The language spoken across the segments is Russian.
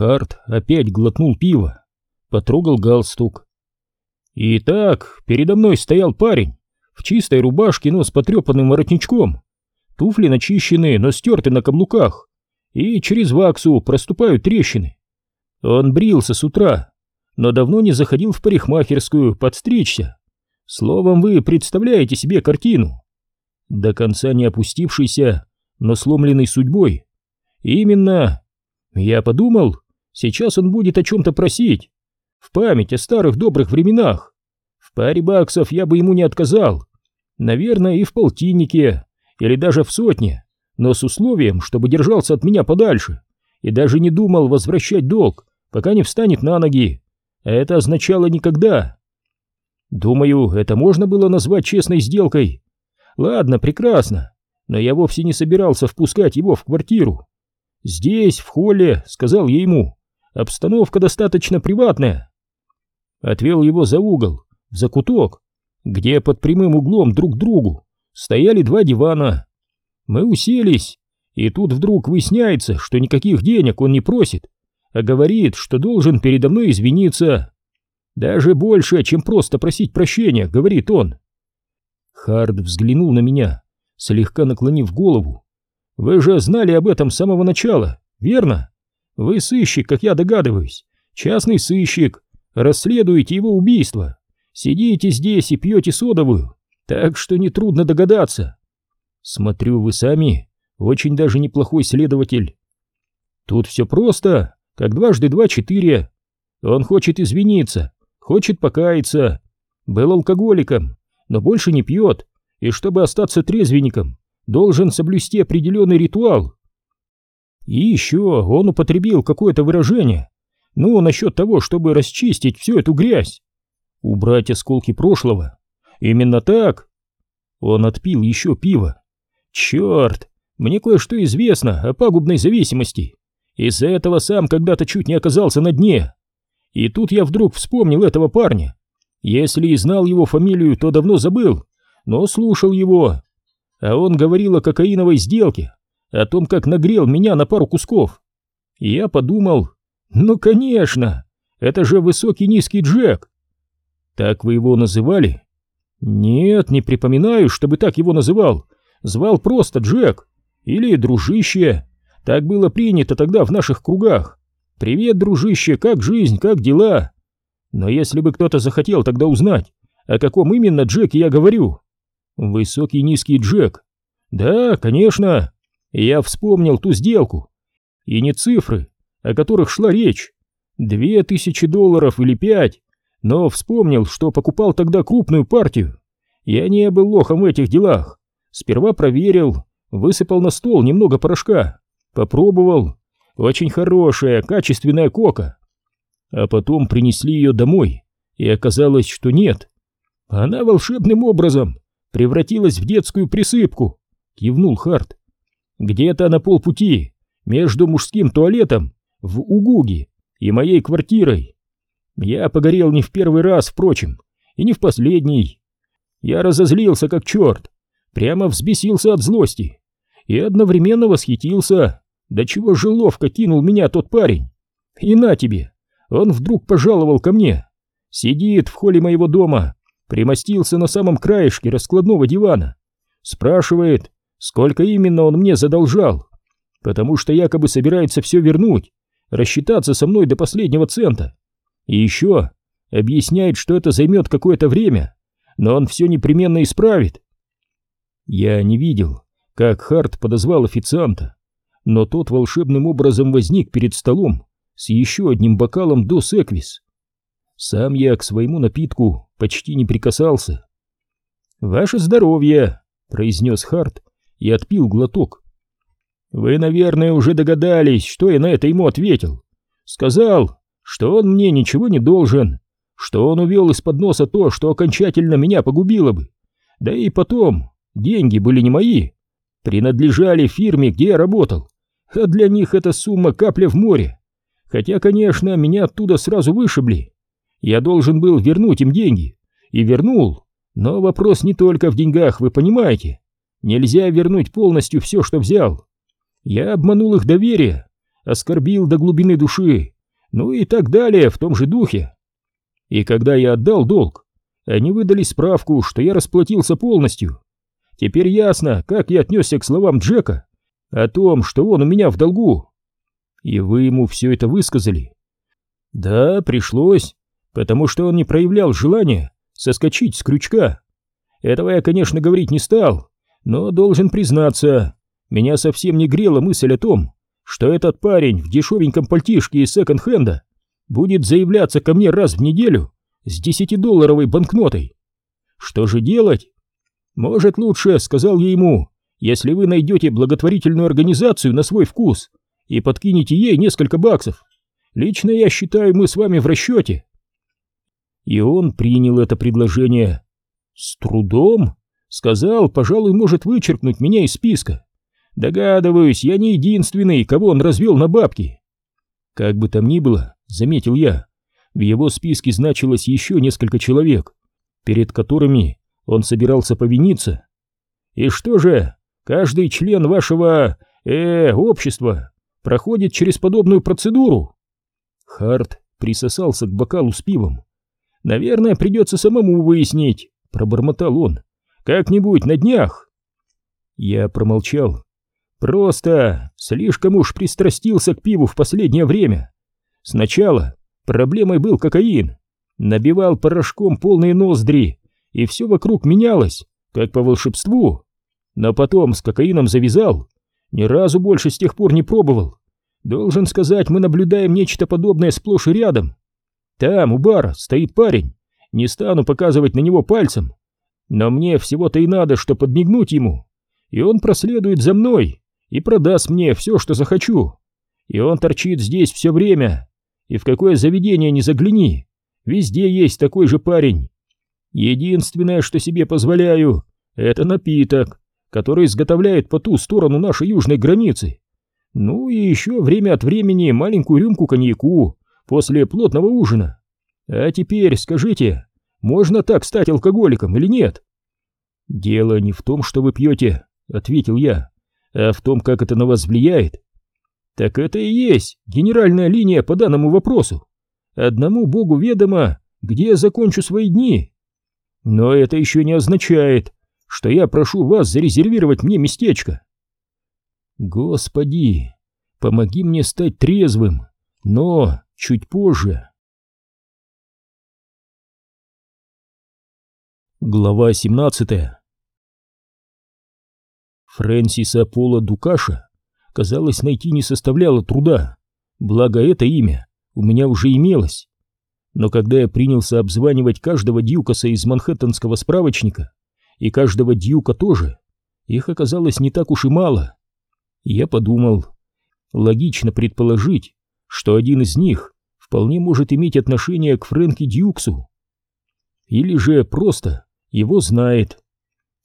Харт опять глотнул пиво, потрогал галстук. Итак, передо мной стоял парень в чистой рубашке, но с потрепанным воротничком. Туфли начищенные, но стерты на каблуках, и через ваксу проступают трещины. Он брился с утра, но давно не заходил в парикмахерскую подстричься. Словом, вы представляете себе картину. До конца не опустившийся, но сломленный судьбой. Именно. Я подумал, сейчас он будет о чем-то просить. В память о старых добрых временах. В паре баксов я бы ему не отказал. Наверное, и в полтиннике, или даже в сотне, но с условием, чтобы держался от меня подальше и даже не думал возвращать долг, пока не встанет на ноги. А это означало никогда. Думаю, это можно было назвать честной сделкой. Ладно, прекрасно, но я вовсе не собирался впускать его в квартиру. Здесь, в холле, сказал я ему, обстановка достаточно приватная. Отвел его за угол, в закуток, где под прямым углом друг к другу стояли два дивана. Мы уселись, и тут вдруг выясняется, что никаких денег он не просит, а говорит, что должен передо мной извиниться. Даже больше, чем просто просить прощения, говорит он. Хард взглянул на меня, слегка наклонив голову. Вы же знали об этом с самого начала, верно? Вы сыщик, как я догадываюсь, частный сыщик, расследуете его убийство, сидите здесь и пьете содовую, так что нетрудно догадаться. Смотрю, вы сами очень даже неплохой следователь. Тут все просто, как дважды два четыре. Он хочет извиниться, хочет покаяться. Был алкоголиком, но больше не пьет, и чтобы остаться трезвенником, должен соблюсти определенный ритуал. И еще он употребил какое-то выражение, ну, насчет того, чтобы расчистить всю эту грязь, убрать осколки прошлого. Именно так. Он отпил еще пиво. Черт, мне кое-что известно о пагубной зависимости. Из-за этого сам когда-то чуть не оказался на дне. И тут я вдруг вспомнил этого парня. Если и знал его фамилию, то давно забыл, но слушал его. А он говорил о кокаиновой сделке, о том, как нагрел меня на пару кусков. И я подумал, ну конечно, это же высокий низкий Джек. Так вы его называли? Нет, не припоминаю, чтобы так его называл. Звал просто Джек или дружище. Так было принято тогда в наших кругах. Привет, дружище, как жизнь, как дела? Но если бы кто-то захотел тогда узнать, о каком именно Джеке я говорю? Высокий низкий Джек. Да, конечно. Я вспомнил ту сделку. И не цифры, о которых шла речь. Две тысячи долларов или пять. Но вспомнил, что покупал тогда крупную партию. Я не был лохом в этих делах. Сперва проверил, высыпал на стол немного порошка. Попробовал. Очень хорошая, качественная кока. А потом принесли ее домой, и оказалось, что нет. Она волшебным образом превратилась в детскую присыпку, кивнул Харт. Где-то на полпути между мужским туалетом в Угуге и моей квартирой. Я погорел не в первый раз, впрочем, и не в последний. Я разозлился как черт, прямо взбесился от злости и одновременно восхитился, до чего же ловко кинул меня тот парень. И на тебе, он вдруг пожаловал ко мне, сидит в холле моего дома, примостился на самом краешке раскладного дивана, спрашивает, сколько именно он мне задолжал, потому что якобы собирается все вернуть, рассчитаться со мной до последнего цента. И еще объясняет, что это займет какое-то время, но он все непременно исправит. Я не видел, как Харт подозвал официанта, но тот волшебным образом возник перед столом с еще одним бокалом до секвис. Сам я к своему напитку почти не прикасался. «Ваше здоровье!» — произнес Харт и отпил глоток. «Вы, наверное, уже догадались, что я на это ему ответил. Сказал, что он мне ничего не должен, что он увел из-под носа то, что окончательно меня погубило бы. Да и потом, деньги были не мои, принадлежали фирме, где я работал, а для них эта сумма капля в море. Хотя, конечно, меня оттуда сразу вышибли. Я должен был вернуть им деньги. И вернул. Но вопрос не только в деньгах, вы понимаете. Нельзя вернуть полностью все, что взял. Я обманул их доверие, оскорбил до глубины души, ну и так далее в том же духе. И когда я отдал долг, они выдали справку, что я расплатился полностью. Теперь ясно, как я отнесся к словам Джека о том, что он у меня в долгу. И вы ему все это высказали? Да, пришлось, потому что он не проявлял желания соскочить с крючка. Этого я, конечно, говорить не стал, но должен признаться, меня совсем не грела мысль о том, что этот парень в дешевеньком пальтишке из секонд-хенда будет заявляться ко мне раз в неделю с десятидолларовой банкнотой. Что же делать? Может, лучше, сказал я ему, если вы найдете благотворительную организацию на свой вкус и подкинете ей несколько баксов. Лично я считаю, мы с вами в расчете. И он принял это предложение. С трудом? Сказал, пожалуй, может вычеркнуть меня из списка. Догадываюсь, я не единственный, кого он развел на бабки. Как бы там ни было, заметил я, в его списке значилось еще несколько человек, перед которыми он собирался повиниться. И что же, каждый член вашего, э, общества проходит через подобную процедуру? Харт присосался к бокалу с пивом. Наверное, придется самому выяснить, пробормотал он. Как-нибудь на днях. Я промолчал. Просто слишком уж пристрастился к пиву в последнее время. Сначала проблемой был кокаин. Набивал порошком полные ноздри, и все вокруг менялось, как по волшебству. Но потом с кокаином завязал. Ни разу больше с тех пор не пробовал. Должен сказать, мы наблюдаем нечто подобное сплошь и рядом. Там, у бара, стоит парень. Не стану показывать на него пальцем. Но мне всего-то и надо, что подмигнуть ему. И он проследует за мной и продаст мне все, что захочу. И он торчит здесь все время. И в какое заведение не загляни, везде есть такой же парень. Единственное, что себе позволяю, это напиток, который изготовляет по ту сторону нашей южной границы. Ну и еще время от времени маленькую рюмку коньяку после плотного ужина. А теперь скажите, можно так стать алкоголиком или нет? Дело не в том, что вы пьете, ответил я, а в том, как это на вас влияет. Так это и есть генеральная линия по данному вопросу. Одному богу ведомо, где я закончу свои дни. Но это еще не означает, что я прошу вас зарезервировать мне местечко. Господи, помоги мне стать трезвым, но чуть позже. Глава 17 Фрэнсиса Пола Дукаша, казалось, найти не составляло труда, благо это имя у меня уже имелось. Но когда я принялся обзванивать каждого дьюкаса из манхэттенского справочника, и каждого дьюка тоже, их оказалось не так уж и мало. Я подумал, логично предположить, что один из них вполне может иметь отношение к Фрэнки Дьюксу. Или же просто его знает.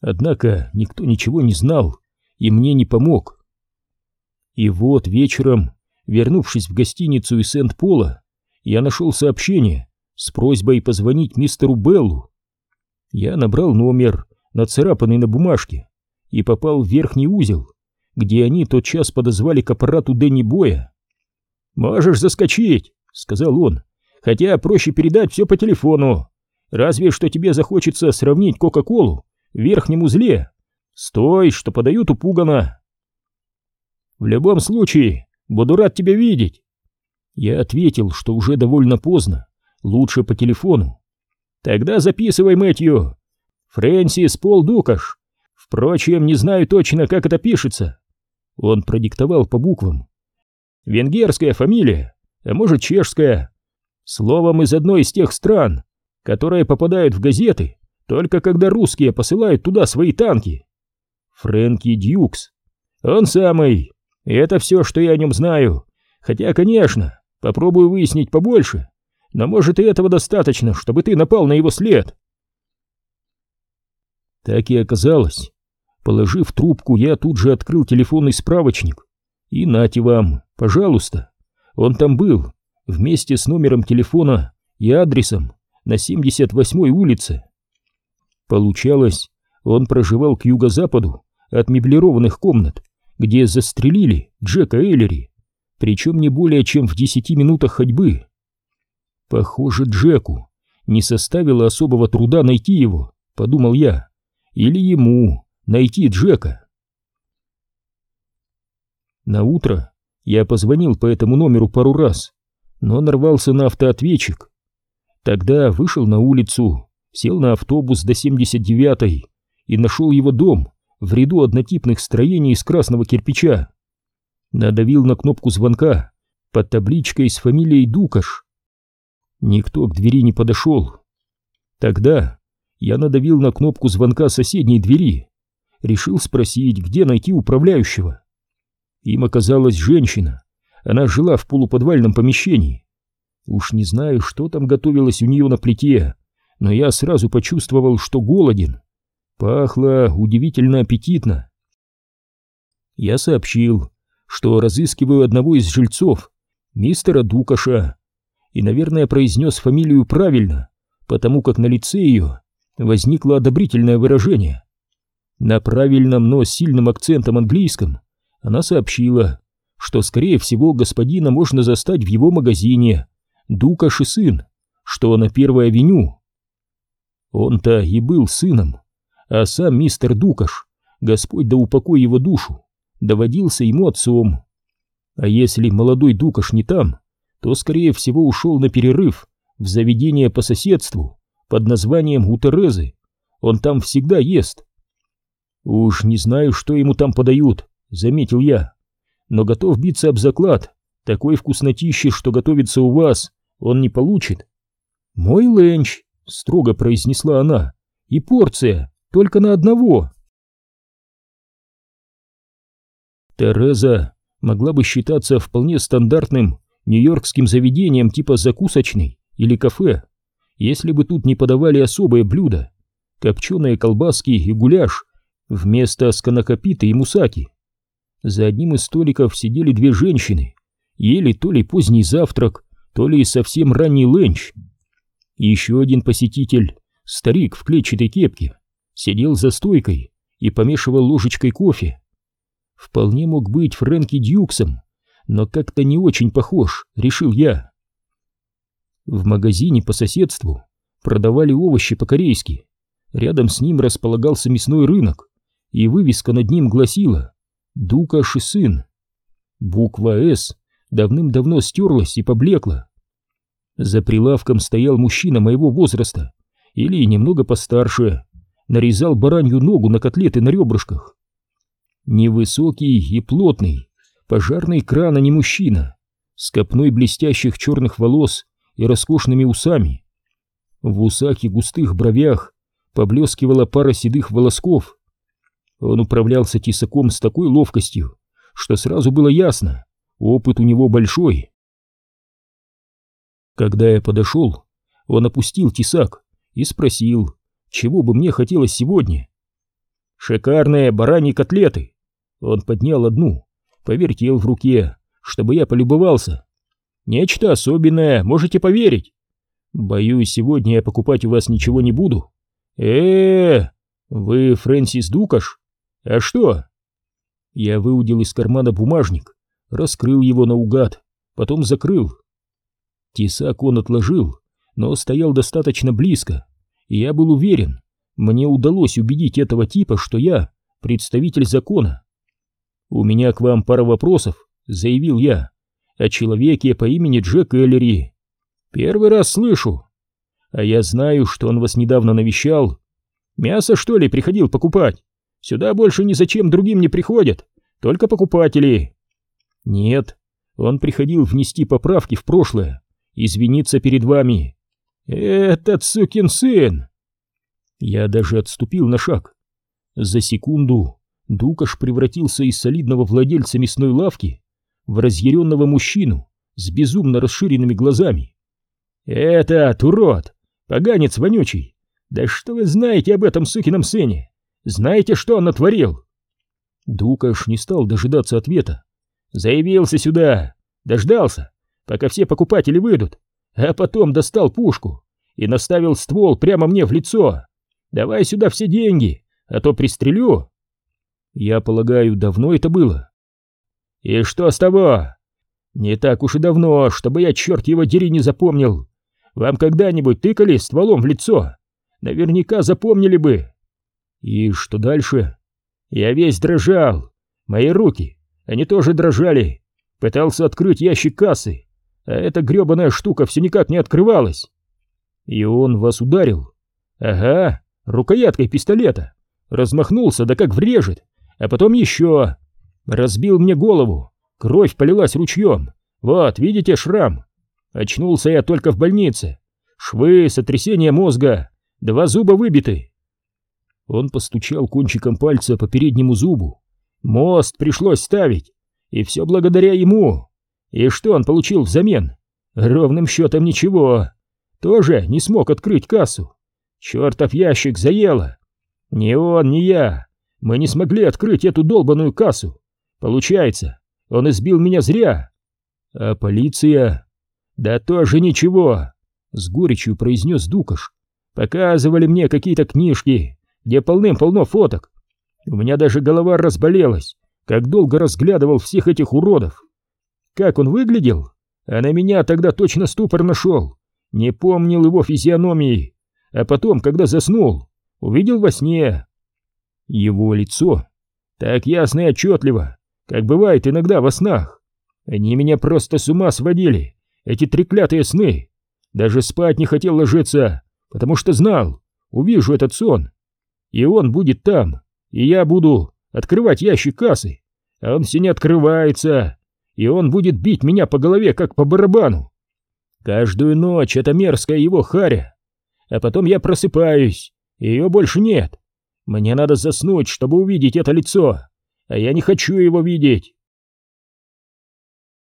Однако никто ничего не знал и мне не помог. И вот вечером, вернувшись в гостиницу из Сент-Пола, я нашел сообщение с просьбой позвонить мистеру Беллу. Я набрал номер, нацарапанный на бумажке, и попал в верхний узел, где они тотчас подозвали к аппарату Дэнни Боя. «Можешь заскочить», — сказал он, — «хотя проще передать все по телефону. Разве что тебе захочется сравнить Кока-Колу в верхнем узле. Стой, что подают у Пугана. В любом случае, буду рад тебя видеть. Я ответил, что уже довольно поздно, лучше по телефону. Тогда записывай, Мэтью. Фрэнсис Пол Дукаш. Впрочем, не знаю точно, как это пишется. Он продиктовал по буквам. Венгерская фамилия, а может чешская. Словом, из одной из тех стран, которые попадают в газеты, только когда русские посылают туда свои танки. Фрэнки Дьюкс. Он самый. И это все, что я о нем знаю. Хотя, конечно, попробую выяснить побольше. Но может и этого достаточно, чтобы ты напал на его след. Так и оказалось. Положив трубку, я тут же открыл телефонный справочник. И нате вам, пожалуйста. Он там был, вместе с номером телефона и адресом на 78-й улице. Получалось, он проживал к юго-западу от меблированных комнат, где застрелили Джека Эйлери. причем не более чем в десяти минутах ходьбы. Похоже, Джеку не составило особого труда найти его, подумал я, или ему найти Джека. На утро я позвонил по этому номеру пару раз, но нарвался на автоответчик. Тогда вышел на улицу, сел на автобус до 79-й и нашел его дом в ряду однотипных строений из красного кирпича. Надавил на кнопку звонка под табличкой с фамилией Дукаш. Никто к двери не подошел. Тогда я надавил на кнопку звонка соседней двери, решил спросить, где найти управляющего. Им оказалась женщина, она жила в полуподвальном помещении. Уж не знаю, что там готовилось у нее на плите, но я сразу почувствовал, что голоден. Пахло удивительно аппетитно. Я сообщил, что разыскиваю одного из жильцов, мистера Дукаша, и, наверное, произнес фамилию правильно, потому как на лице ее возникло одобрительное выражение. На правильном, но с сильным акцентом английском она сообщила, что, скорее всего, господина можно застать в его магазине «Дукаш и сын», что на Первой авеню. Он-то и был сыном, а сам мистер Дукаш, Господь да упокой его душу, доводился ему отцом. А если молодой Дукаш не там, то, скорее всего, ушел на перерыв в заведение по соседству под названием у Терезы. Он там всегда ест. Уж не знаю, что ему там подают, заметил я, но готов биться об заклад. Такой вкуснотищи, что готовится у вас, он не получит. Мой ленч, строго произнесла она, и порция, только на одного. Тереза могла бы считаться вполне стандартным нью-йоркским заведением типа закусочной или кафе, если бы тут не подавали особое блюдо — копченые колбаски и гуляш вместо сканакопиты и мусаки. За одним из столиков сидели две женщины, ели то ли поздний завтрак, то ли совсем ранний ленч. Еще один посетитель, старик в клетчатой кепке, сидел за стойкой и помешивал ложечкой кофе. Вполне мог быть Фрэнки Дьюксом, но как-то не очень похож, решил я. В магазине по соседству продавали овощи по-корейски. Рядом с ним располагался мясной рынок, и вывеска над ним гласила «Дукаш и сын». Буква «С» давным-давно стерлась и поблекла. За прилавком стоял мужчина моего возраста, или немного постарше, нарезал баранью ногу на котлеты на ребрышках. Невысокий и плотный, пожарный кран, а не мужчина, с копной блестящих черных волос и роскошными усами. В усах и густых бровях поблескивала пара седых волосков. Он управлялся тесаком с такой ловкостью, что сразу было ясно, опыт у него большой. Когда я подошел, он опустил тесак и спросил, чего бы мне хотелось сегодня. «Шикарные бараньи котлеты!» Он поднял одну, повертел в руке, чтобы я полюбовался. Нечто особенное, можете поверить. Боюсь, сегодня я покупать у вас ничего не буду. Э, -э, -э вы Фрэнсис Дукаш? А что? Я выудил из кармана бумажник, раскрыл его наугад, потом закрыл. Тесак он отложил, но стоял достаточно близко, и я был уверен, мне удалось убедить этого типа, что я представитель закона. «У меня к вам пара вопросов», — заявил я, — «о человеке по имени Джек Эллери. Первый раз слышу. А я знаю, что он вас недавно навещал. Мясо, что ли, приходил покупать? Сюда больше ни зачем другим не приходят, только покупатели». «Нет, он приходил внести поправки в прошлое, извиниться перед вами». «Этот сукин сын!» Я даже отступил на шаг. За секунду Дукаш превратился из солидного владельца мясной лавки в разъяренного мужчину с безумно расширенными глазами. «Этот урод! Поганец вонючий! Да что вы знаете об этом сукином сыне? Знаете, что он натворил?» Дукаш не стал дожидаться ответа. «Заявился сюда, дождался, пока все покупатели выйдут, а потом достал пушку и наставил ствол прямо мне в лицо. Давай сюда все деньги, а то пристрелю!» Я полагаю, давно это было. И что с того? Не так уж и давно, чтобы я, черт его дери, не запомнил. Вам когда-нибудь тыкали стволом в лицо? Наверняка запомнили бы. И что дальше? Я весь дрожал. Мои руки, они тоже дрожали. Пытался открыть ящик кассы, а эта гребаная штука все никак не открывалась. И он вас ударил? Ага, рукояткой пистолета. Размахнулся, да как врежет. А потом еще. Разбил мне голову. Кровь полилась ручьем. Вот, видите шрам? Очнулся я только в больнице. Швы, сотрясение мозга. Два зуба выбиты. Он постучал кончиком пальца по переднему зубу. Мост пришлось ставить. И все благодаря ему. И что он получил взамен? Ровным счетом ничего. Тоже не смог открыть кассу. Чертов ящик заело. Ни он, ни я. Мы не смогли открыть эту долбаную кассу. Получается, он избил меня зря. А полиция? Да тоже ничего. С горечью произнес Дукаш. Показывали мне какие-то книжки, где полным-полно фоток. У меня даже голова разболелась, как долго разглядывал всех этих уродов. Как он выглядел? А на меня тогда точно ступор нашел. Не помнил его физиономии. А потом, когда заснул, увидел во сне. Его лицо так ясно и отчетливо, как бывает иногда во снах. Они меня просто с ума сводили, эти треклятые сны. Даже спать не хотел ложиться, потому что знал, увижу этот сон. И он будет там, и я буду открывать ящик кассы, а он все не открывается, и он будет бить меня по голове, как по барабану. Каждую ночь это мерзкая его харя. А потом я просыпаюсь, и ее больше нет. Мне надо заснуть, чтобы увидеть это лицо, а я не хочу его видеть.